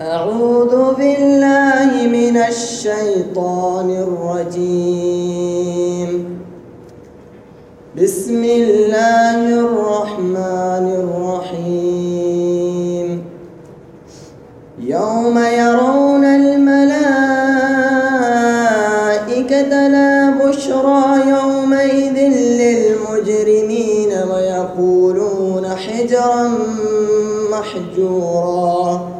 أعوذ بالله من الشيطان الرجيم. بسم الله الرحمن الرحيم. يوم يرون الملائكة لا بشرى يومئذ للمجرمين ويقولون حجرا محجورا.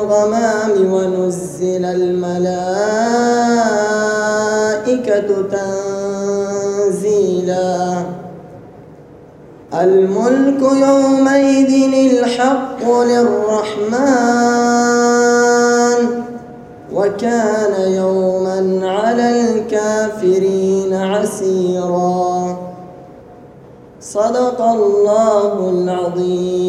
بالغمام ونزل الملائكة تنزيلا. الملك يومئذ الحق للرحمن وكان يوما على الكافرين عسيرا. صدق الله العظيم.